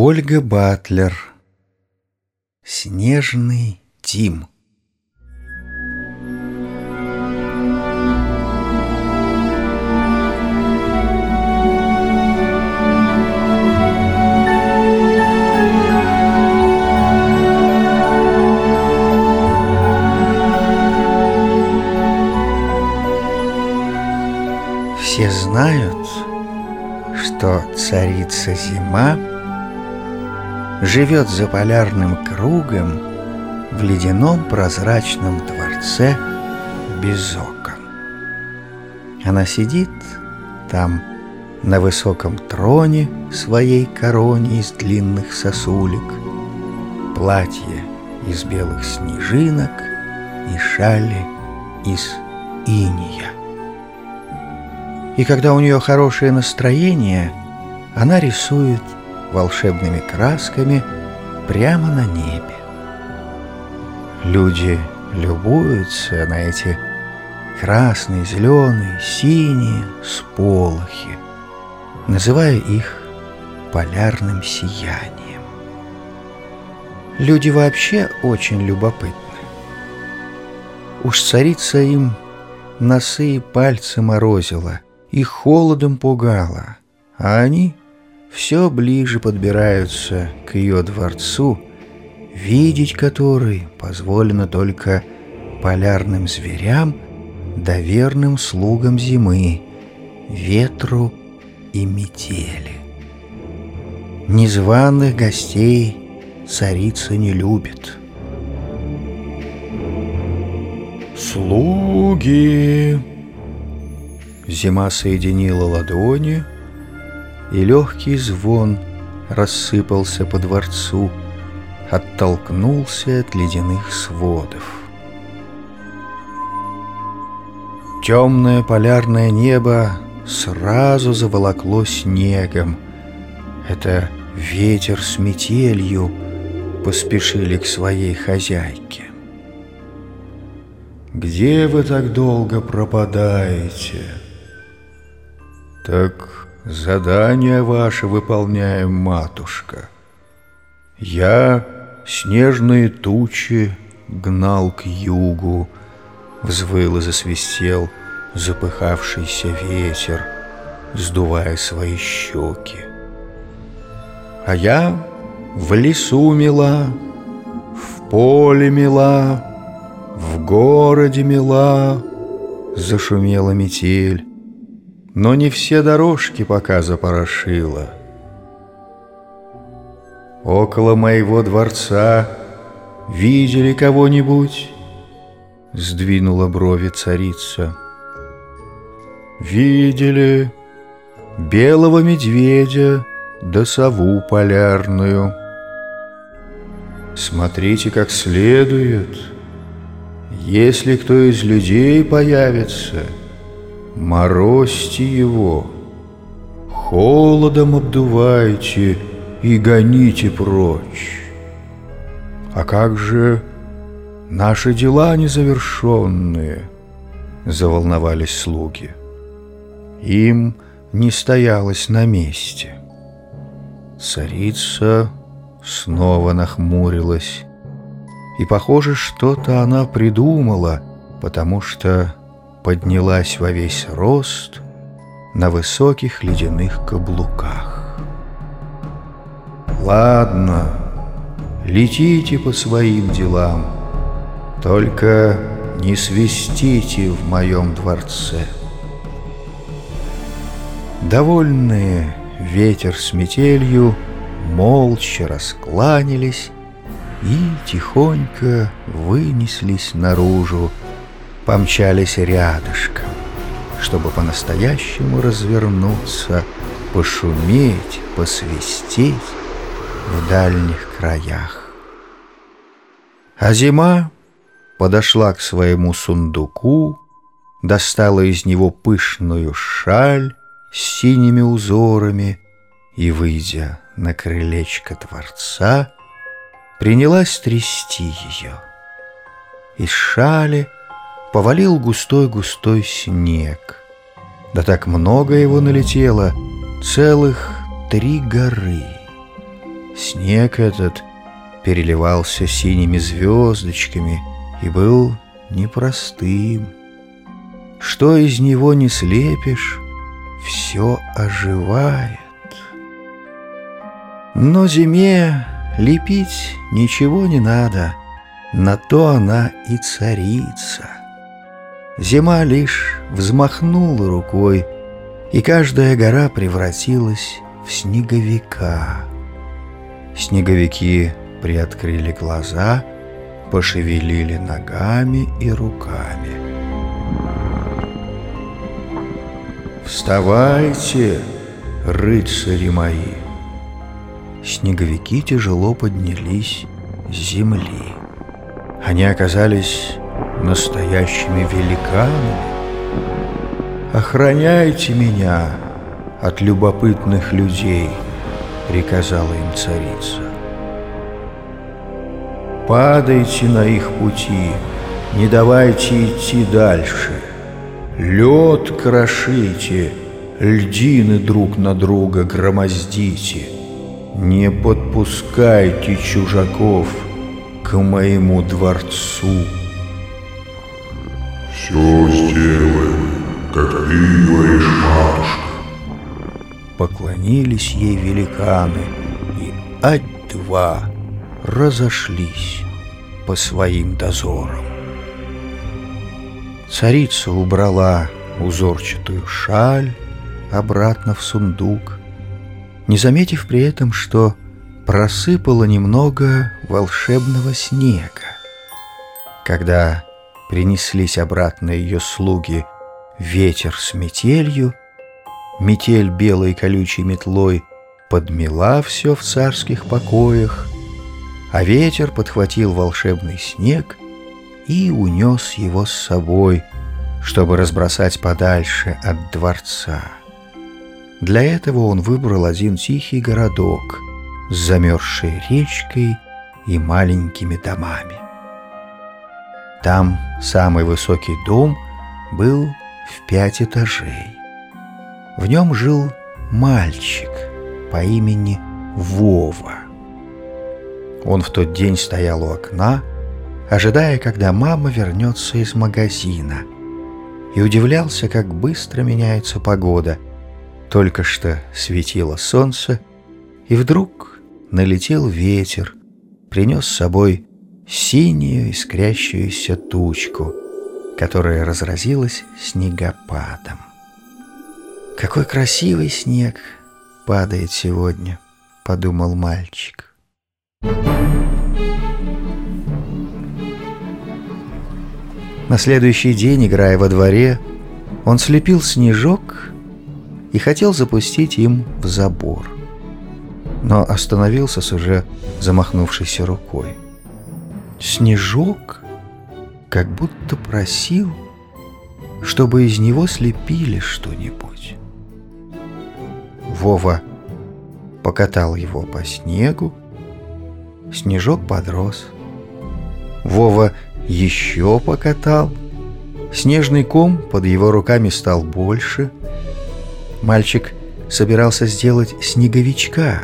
Ольга Батлер. Снежный Тим. Все знают, что царица зима живет за полярным кругом в ледяном прозрачном дворце без окон. Она сидит там на высоком троне своей короне из длинных сосулек, платье из белых снежинок и шали из иния. И когда у нее хорошее настроение, она рисует волшебными красками прямо на небе. Люди любуются на эти красные, зеленые, синие сполохи, называя их полярным сиянием. Люди вообще очень любопытны. Уж царица им носы и пальцы морозила — и холодом пугала, а они все ближе подбираются к ее дворцу, видеть который позволено только полярным зверям да верным слугам зимы, ветру и метели. Незваных гостей царица не любит. «Слуги!» Зима соединила ладони, и легкий звон рассыпался по дворцу, оттолкнулся от ледяных сводов. Темное полярное небо сразу заволокло снегом. Это ветер с метелью поспешили к своей хозяйке. «Где вы так долго пропадаете?» «Так задание ваше выполняем, матушка. Я снежные тучи гнал к югу, Взвыл и засвистел запыхавшийся ветер, Сдувая свои щеки. А я в лесу мила, в поле мила, В городе мила, зашумела метель, но не все дорожки пока запорошила. Около моего дворца видели кого-нибудь? Сдвинула брови царица. Видели белого медведя да сову полярную. Смотрите как следует. Если кто из людей появится — морозьте его, холодом обдувайте и гоните прочь. А как же наши дела незавершенные? Заволновались слуги. Им не стоялось на месте. Царица снова нахмурилась. И, похоже, что-то она придумала, потому что поднялась во весь рост на высоких ледяных каблуках. «Ладно, летите по своим делам, только не свистите в моем дворце». Довольные ветер с метелью молча раскланялись и тихонько вынеслись наружу, помчались рядышком, чтобы по-настоящему развернуться, пошуметь, посвистеть в дальних краях. А зима подошла к своему сундуку, достала из него пышную шаль с синими узорами и, выйдя на крылечко дворца, принялась трясти ее. Из шали — повалил густой-густой снег. Да так много его налетело, целых три горы. снег этот переливался синими звездочками и был непростым. Что из него не слепишь, все оживает. Но зиме лепить ничего не надо, на то она и царица. Зима лишь взмахнула рукой, и каждая гора превратилась в снеговика. Снеговики приоткрыли глаза, пошевелили ногами и руками. «Вставайте, рыцари мои!» Снеговики тяжело поднялись с земли. Они оказались настоящими великанами. «Охраняйте меня от любопытных людей», — приказала им царица. «Падайте на их пути, не давайте идти дальше. Лед крошите, льдины друг на друга громоздите. Не подпускайте чужаков к моему дворцу». «Все сделаем, как ты говоришь, матушка». Поклонились ей великаны, и ать-два разошлись по своим дозорам. Царица убрала узорчатую шаль обратно в сундук, не заметив при этом, что просыпала немного волшебного снега. Когда принеслись обратно ее слуги ветер с метелью, метель белой колючей метлой подмела все в царских покоях, а ветер подхватил волшебный снег и унес его с собой, чтобы разбросать подальше от дворца. Для этого он выбрал один тихий городок с замерзшей речкой и маленькими домами. Там самый высокий дом был в пять этажей. В нем жил мальчик по имени Вова. Он в тот день стоял у окна, ожидая, когда мама вернется из магазина, и удивлялся, как быстро меняется погода. Только что светило солнце, и вдруг налетел ветер, принес с собой синюю искрящуюся тучку, которая разразилась снегопадом. «Какой красивый снег падает сегодня», — подумал мальчик. На следующий день, играя во дворе, он слепил снежок и хотел запустить им в забор, но остановился с уже замахнувшейся рукой. Снежок как будто просил, чтобы из него слепили что-нибудь. Вова покатал его по снегу, снежок подрос. Вова еще покатал, снежный ком под его руками стал больше. Мальчик собирался сделать снеговичка,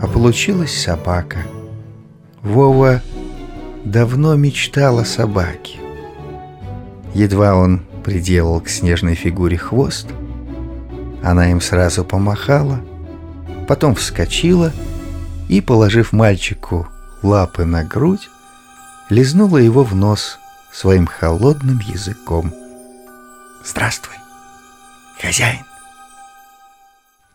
а получилась собака. Вова давно мечтал о собаке. Едва он приделал к снежной фигуре хвост, она им сразу помахала, потом вскочила и, положив мальчику лапы на грудь, лизнула его в нос своим холодным языком. «Здравствуй, хозяин!»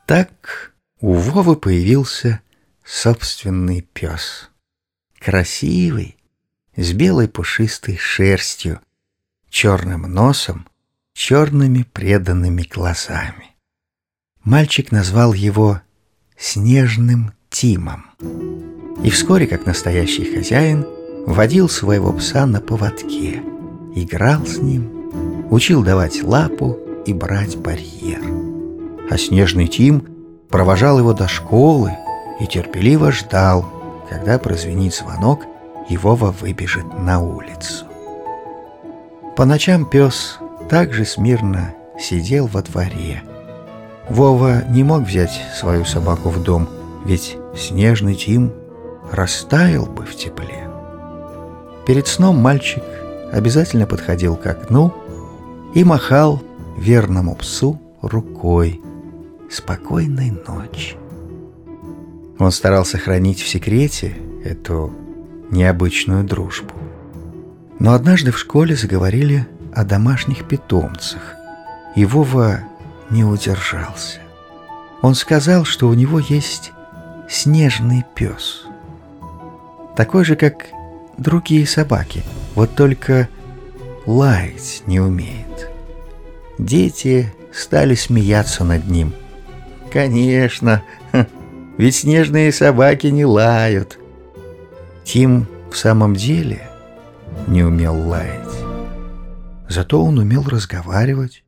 Так у Вовы появился собственный пес. Красивый, с белой пушистой шерстью, черным носом, черными преданными глазами. Мальчик назвал его Снежным Тимом. И вскоре, как настоящий хозяин, водил своего пса на поводке, играл с ним, учил давать лапу и брать барьер. А Снежный Тим провожал его до школы и терпеливо ждал, когда прозвенит звонок, и Вова выбежит на улицу. По ночам пес также смирно сидел во дворе. Вова не мог взять свою собаку в дом, ведь снежный Тим растаял бы в тепле. Перед сном мальчик обязательно подходил к окну и махал верному псу рукой. Спокойной ночи. Он старался хранить в секрете эту необычную дружбу. Но однажды в школе заговорили о домашних питомцах, и Вова не удержался. Он сказал, что у него есть снежный пес. Такой же, как другие собаки, вот только лаять не умеет. Дети стали смеяться над ним. Конечно, ведь снежные собаки не лают. Тим в самом деле не умел лаять. Зато он умел разговаривать.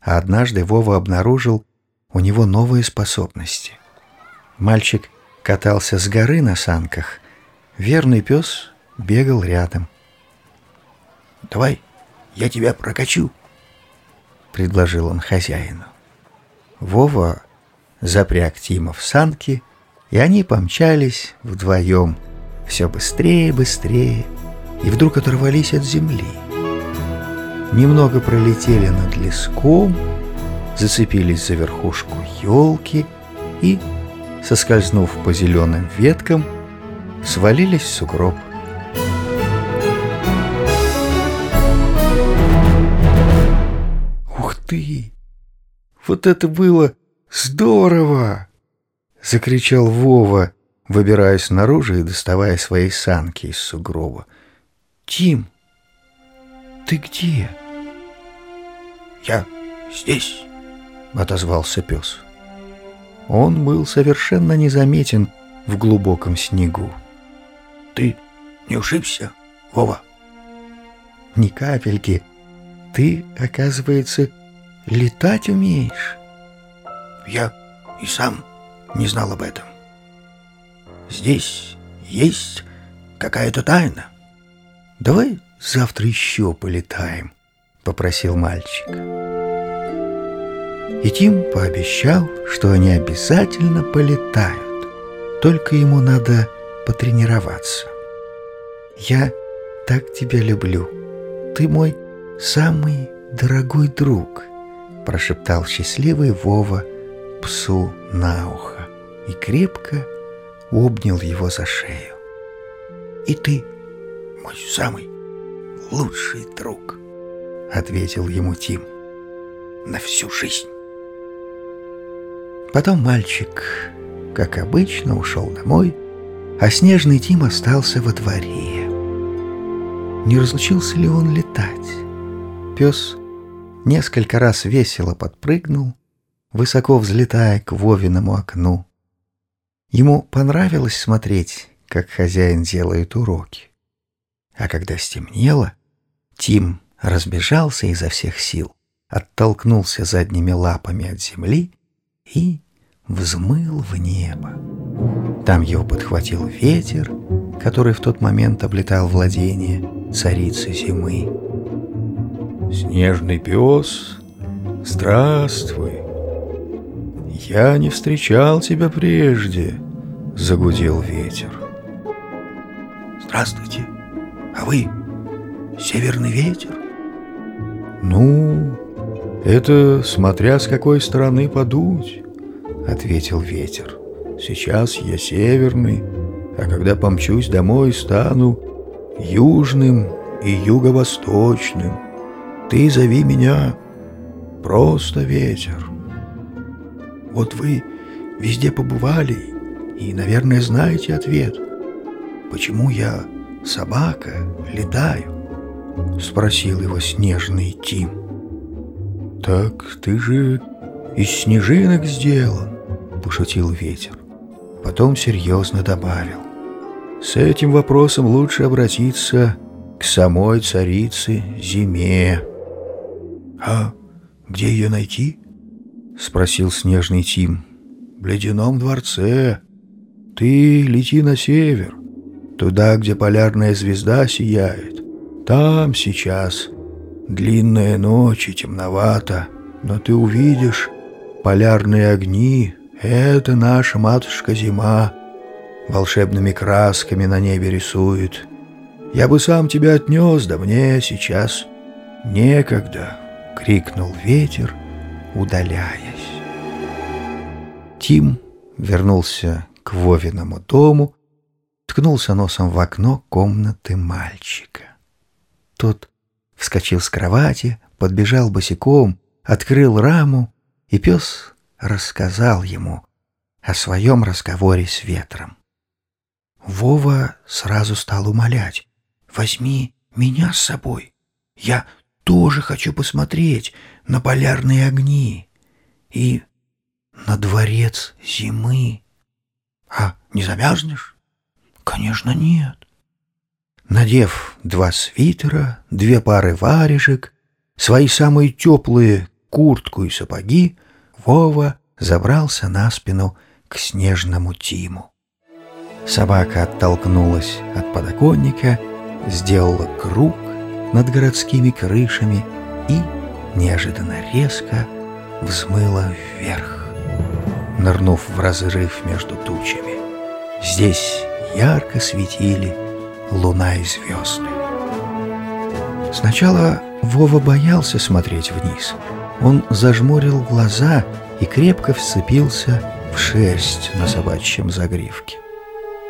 А однажды Вова обнаружил у него новые способности. Мальчик катался с горы на санках. Верный пес бегал рядом. «Давай, я тебя прокачу», — предложил он хозяину. Вова запряг Тима в санки, и они помчались вдвоем, все быстрее быстрее, и вдруг оторвались от земли. Немного пролетели над леском, зацепились за верхушку елки и, соскользнув по зеленым веткам, свалились в сугроб. «Ух ты! Вот это было здорово!» — закричал Вова, выбираясь наружу и доставая свои санки из сугроба. «Тим, ты где?» «Я здесь», — отозвался пес. Он был совершенно незаметен в глубоком снегу. «Ты не ушибся, Вова?» «Ни капельки. Ты, оказывается, летать умеешь?» «Я и сам не знал об этом. Здесь есть какая-то тайна». «Давай завтра еще полетаем», — попросил мальчик. И Тим пообещал, что они обязательно полетают, только ему надо потренироваться. «Я так тебя люблю. Ты мой самый дорогой друг», — прошептал счастливый Вова псу на ухо и крепко обнял его за шею. «И ты мой самый лучший друг», — ответил ему Тим. «На всю жизнь». Потом мальчик, как обычно, ушел домой, а снежный Тим остался во дворе. Не разучился ли он летать? Пес несколько раз весело подпрыгнул, высоко взлетая к Вовиному окну. Ему понравилось смотреть, как хозяин делает уроки. А когда стемнело, Тим разбежался изо всех сил, оттолкнулся задними лапами от земли и взмыл в небо. Там его подхватил ветер, который в тот момент облетал владение царицы зимы. «Снежный пес, здравствуй! Я не встречал тебя прежде!» — загудел ветер. «Здравствуйте! А вы северный ветер?» «Ну, «Это смотря с какой стороны подуть», — ответил ветер. «Сейчас я северный, а когда помчусь домой, стану южным и юго-восточным. Ты зови меня просто ветер». «Вот вы везде побывали и, наверное, знаете ответ. Почему я, собака, летаю?» — спросил его снежный Тим. «Так ты же из снежинок сделан», — пошутил ветер. Потом серьезно добавил. «С этим вопросом лучше обратиться к самой царице Зиме». «А где ее найти?» — спросил снежный Тим. «В ледяном дворце. Ты лети на север, туда, где полярная звезда сияет. Там сейчас Длинная ночь и темновато, но ты увидишь полярные огни. Это наша матушка зима волшебными красками на небе рисует. Я бы сам тебя отнес, да мне сейчас некогда, — крикнул ветер, удаляясь. Тим вернулся к Вовиному дому, ткнулся носом в окно комнаты мальчика. Тот вскочил с кровати, подбежал босиком, открыл раму, и пес рассказал ему о своем разговоре с ветром. Вова сразу стал умолять. «Возьми меня с собой. Я тоже хочу посмотреть на полярные огни и на дворец зимы. А не замерзнешь?» «Конечно, нет». Надев два свитера, две пары варежек, свои самые теплые куртку и сапоги, Вова забрался на спину к снежному Тиму. Собака оттолкнулась от подоконника, сделала круг над городскими крышами и неожиданно резко взмыла вверх, нырнув в разрыв между тучами. Здесь ярко светили луна и звезды. Сначала Вова боялся смотреть вниз. Он зажмурил глаза и крепко вцепился в шерсть на собачьем загривке.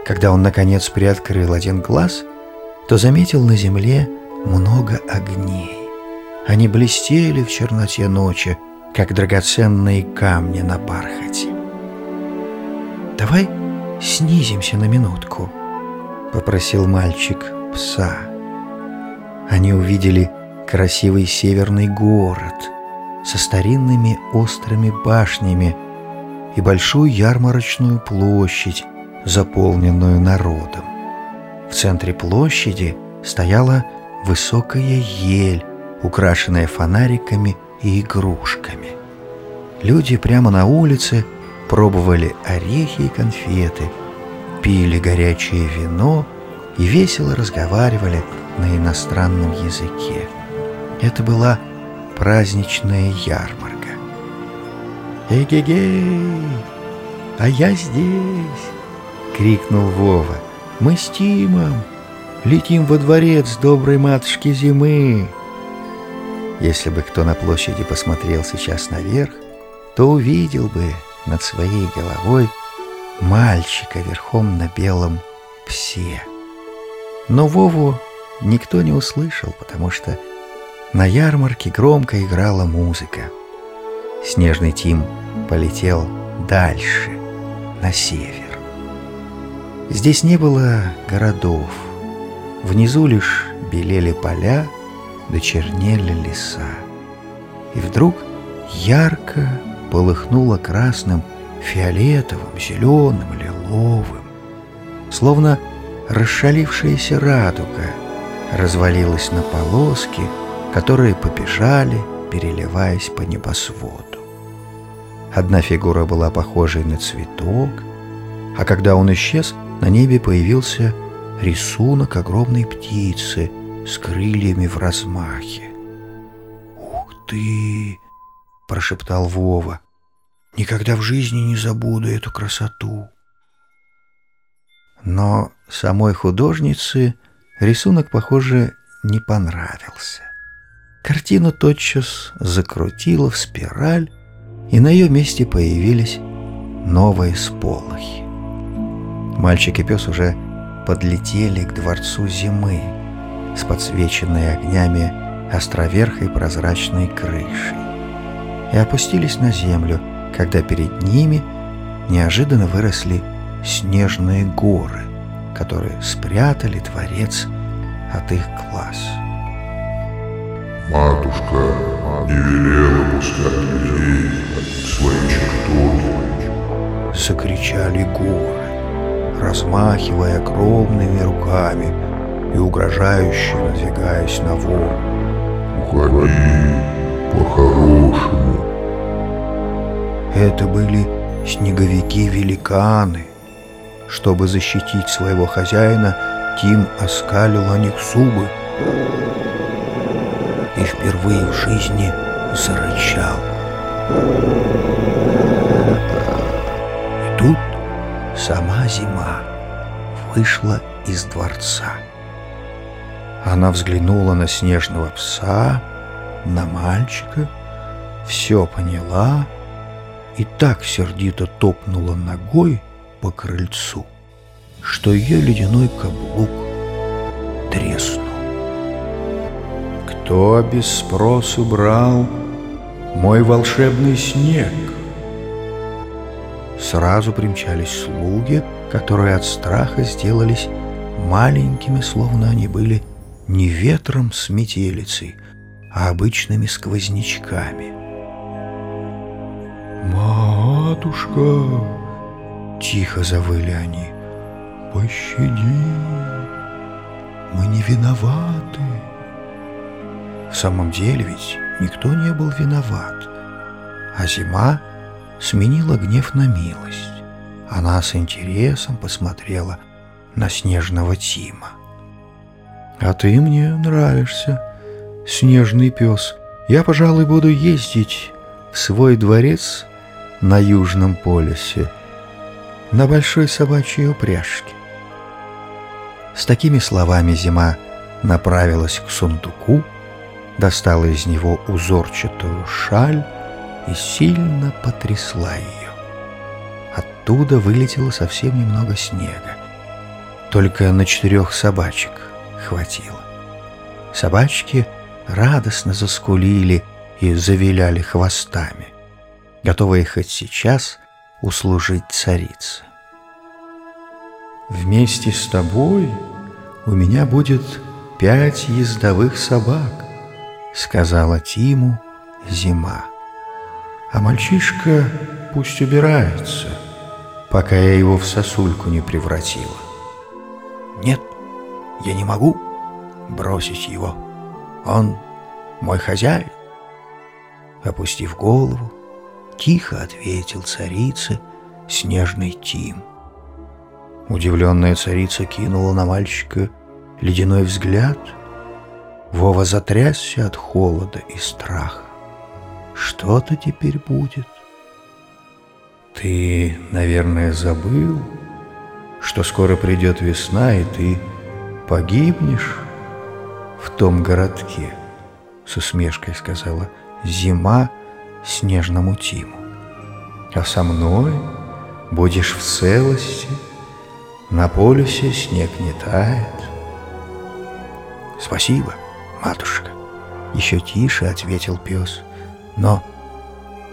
Когда он, наконец, приоткрыл один глаз, то заметил на земле много огней. Они блестели в черноте ночи, как драгоценные камни на бархате. «Давай снизимся на минутку», — попросил мальчик пса. Они увидели красивый северный город со старинными острыми башнями и большую ярмарочную площадь, заполненную народом. В центре площади стояла высокая ель, украшенная фонариками и игрушками. Люди прямо на улице пробовали орехи и конфеты, пили горячее вино и весело разговаривали на иностранном языке. Это была праздничная ярмарка. «Эгегей! А я здесь!» — крикнул Вова. «Мы с Тимом летим во дворец доброй матушки зимы!» Если бы кто на площади посмотрел сейчас наверх, то увидел бы над своей головой мальчика верхом на белом псе. Но Вову никто не услышал, потому что на ярмарке громко играла музыка. Снежный Тим полетел дальше, на север. Здесь не было городов. Внизу лишь белели поля, дочернели леса. И вдруг ярко полыхнуло красным, фиолетовым, зеленым, лиловым. Словно расшалившаяся радуга развалилась на полоски, которые побежали, переливаясь по небосводу. Одна фигура была похожей на цветок, а когда он исчез, на небе появился рисунок огромной птицы с крыльями в размахе. «Ух ты!» — прошептал Вова. «Никогда в жизни не забуду эту красоту». Но самой художнице рисунок, похоже, не понравился. Картину тотчас закрутила в спираль, и на ее месте появились новые сполохи. Мальчик и пес уже подлетели к дворцу зимы с подсвеченной огнями островерхой прозрачной крышей и опустились на землю, когда перед ними неожиданно выросли снежные горы, которые спрятали дворец от их глаз. Матушка не велела пускать людей в свои чертоги. Закричали горы, размахивая огромными руками и угрожающе надвигаясь на волну. Уходи по-хорошему. Это были снеговики-великаны. Чтобы защитить своего хозяина, Тим оскалил на них зубы и впервые в жизни зарычал. И тут сама зима вышла из дворца. Она взглянула на снежного пса, на мальчика, все поняла и так сердито топнула ногой по крыльцу, что ее ледяной каблук треснул. Кто без спросу брал мой волшебный снег? Сразу примчались слуги, которые от страха сделались маленькими, словно они были не ветром с метелицей, а обычными сквознячками. «Матушка!» — тихо завыли они. «Пощади! Мы не виноваты!» В самом деле ведь никто не был виноват, а зима сменила гнев на милость. Она с интересом посмотрела на снежного Тима. «А ты мне нравишься, снежный пес. Я, пожалуй, буду ездить в свой дворец на Южном полюсе на большой собачьей упряжке». С такими словами зима направилась к сундуку, достала из него узорчатую шаль и сильно потрясла ее. Оттуда вылетело совсем немного снега. Только на четырех собачек хватило. Собачки радостно заскулили и завиляли хвостами, готовые хоть сейчас услужить царице. «Вместе с тобой у меня будет пять ездовых собак», — сказала Тиму зима. «А мальчишка пусть убирается, пока я его в сосульку не превратила». «Нет, я не могу бросить его. Он мой хозяин». Опустив голову, тихо ответил царице снежный Тим. Удивленная царица кинула на мальчика ледяной взгляд — Вова затрясся от холода и страха. Что-то теперь будет. Ты, наверное, забыл, что скоро придет весна, и ты погибнешь в том городке, с усмешкой сказала зима снежному Тиму. А со мной будешь в целости, на полюсе снег не тает. Спасибо матушка. Еще тише ответил пес. Но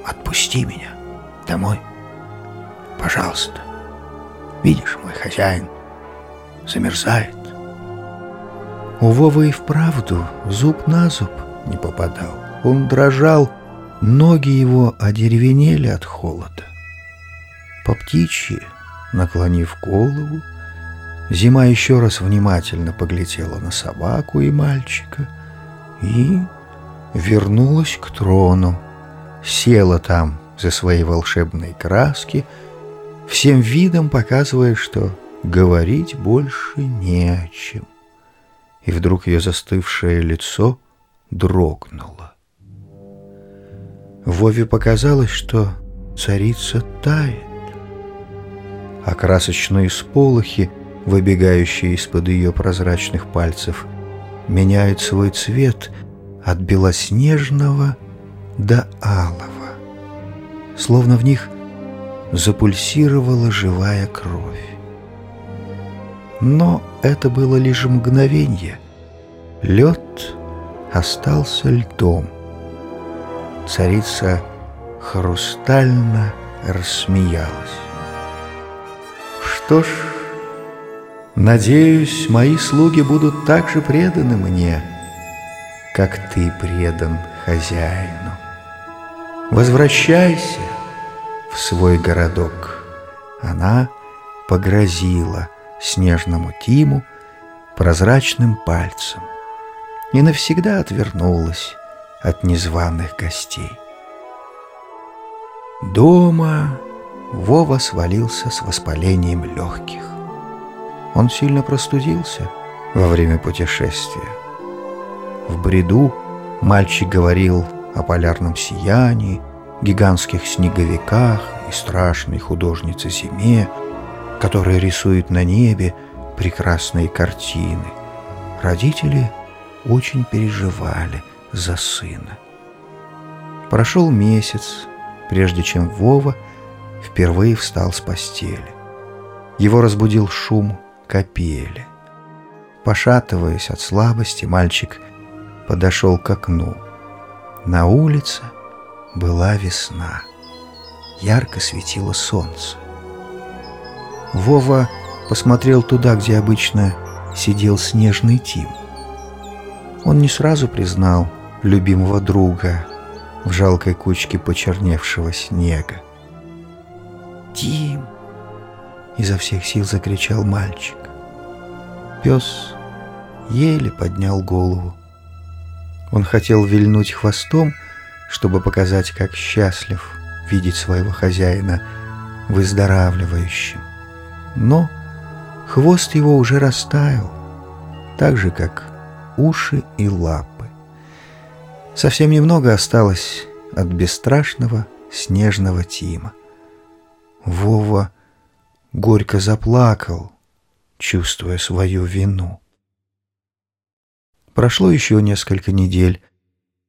отпусти меня домой. Пожалуйста. Видишь, мой хозяин замерзает. У Вовы и вправду зуб на зуб не попадал. Он дрожал, ноги его одеревенели от холода. По птичьи, наклонив голову, Зима еще раз внимательно поглядела на собаку и мальчика — и вернулась к трону, села там за свои волшебные краски, всем видом показывая, что говорить больше не о чем. И вдруг ее застывшее лицо дрогнуло. Вове показалось, что царица тает, а красочные сполохи, выбегающие из-под ее прозрачных пальцев, меняют свой цвет от белоснежного до алого, словно в них запульсировала живая кровь. Но это было лишь мгновение. Лед остался льдом. Царица хрустально рассмеялась. Что ж, Надеюсь, мои слуги будут так же преданы мне, как ты предан хозяину. Возвращайся в свой городок. Она погрозила снежному Тиму прозрачным пальцем и навсегда отвернулась от незваных гостей. Дома Вова свалился с воспалением легких. Он сильно простудился во время путешествия. В бреду мальчик говорил о полярном сиянии, гигантских снеговиках и страшной художнице зиме, которая рисует на небе прекрасные картины. Родители очень переживали за сына. Прошел месяц, прежде чем Вова впервые встал с постели. Его разбудил шум капели. Пошатываясь от слабости, мальчик подошел к окну. На улице была весна. Ярко светило солнце. Вова посмотрел туда, где обычно сидел снежный Тим. Он не сразу признал любимого друга в жалкой кучке почерневшего снега. «Тим!» — изо всех сил закричал мальчик. Пес еле поднял голову. Он хотел вильнуть хвостом, чтобы показать, как счастлив видеть своего хозяина выздоравливающим. Но хвост его уже растаял, так же, как уши и лапы. Совсем немного осталось от бесстрашного снежного Тима. Вова горько заплакал, чувствуя свою вину. Прошло еще несколько недель.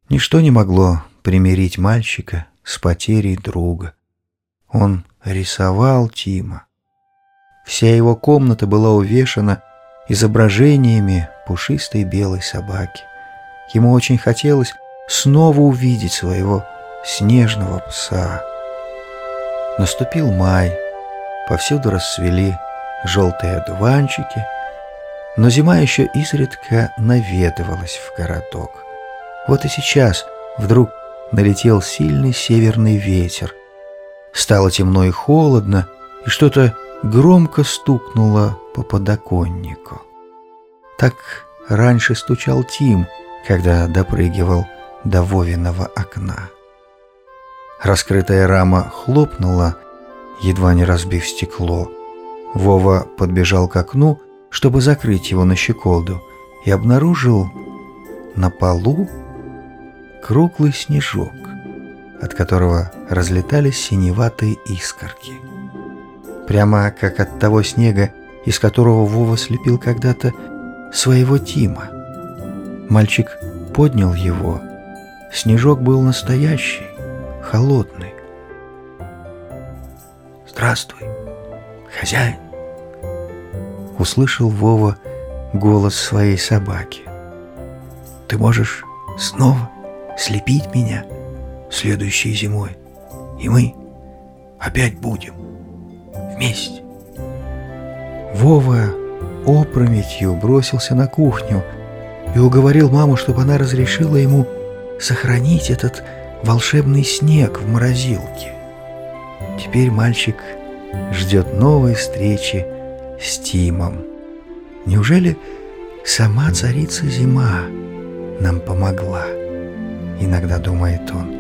Ничто не могло примирить мальчика с потерей друга. Он рисовал Тима. Вся его комната была увешана изображениями пушистой белой собаки. Ему очень хотелось снова увидеть своего снежного пса. Наступил май, повсюду расцвели желтые одуванчики — но зима еще изредка наведывалась в городок. Вот и сейчас вдруг налетел сильный северный ветер. Стало темно и холодно, и что-то громко стукнуло по подоконнику. Так раньше стучал Тим, когда допрыгивал до Вовиного окна. Раскрытая рама хлопнула, едва не разбив стекло. Вова подбежал к окну чтобы закрыть его на щеколду, и обнаружил на полу круглый снежок, от которого разлетались синеватые искорки. Прямо как от того снега, из которого Вова слепил когда-то своего Тима. Мальчик поднял его. Снежок был настоящий, холодный. «Здравствуй, хозяин!» услышал Вова голос своей собаки. «Ты можешь снова слепить меня следующей зимой, и мы опять будем вместе». Вова опрометью бросился на кухню и уговорил маму, чтобы она разрешила ему сохранить этот волшебный снег в морозилке. Теперь мальчик ждет новой встречи с Тимом. Неужели сама царица зима нам помогла? Иногда думает он.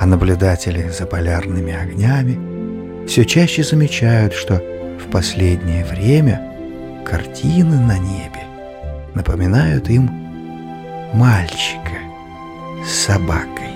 А наблюдатели за полярными огнями все чаще замечают, что в последнее время картины на небе напоминают им мальчика с собакой.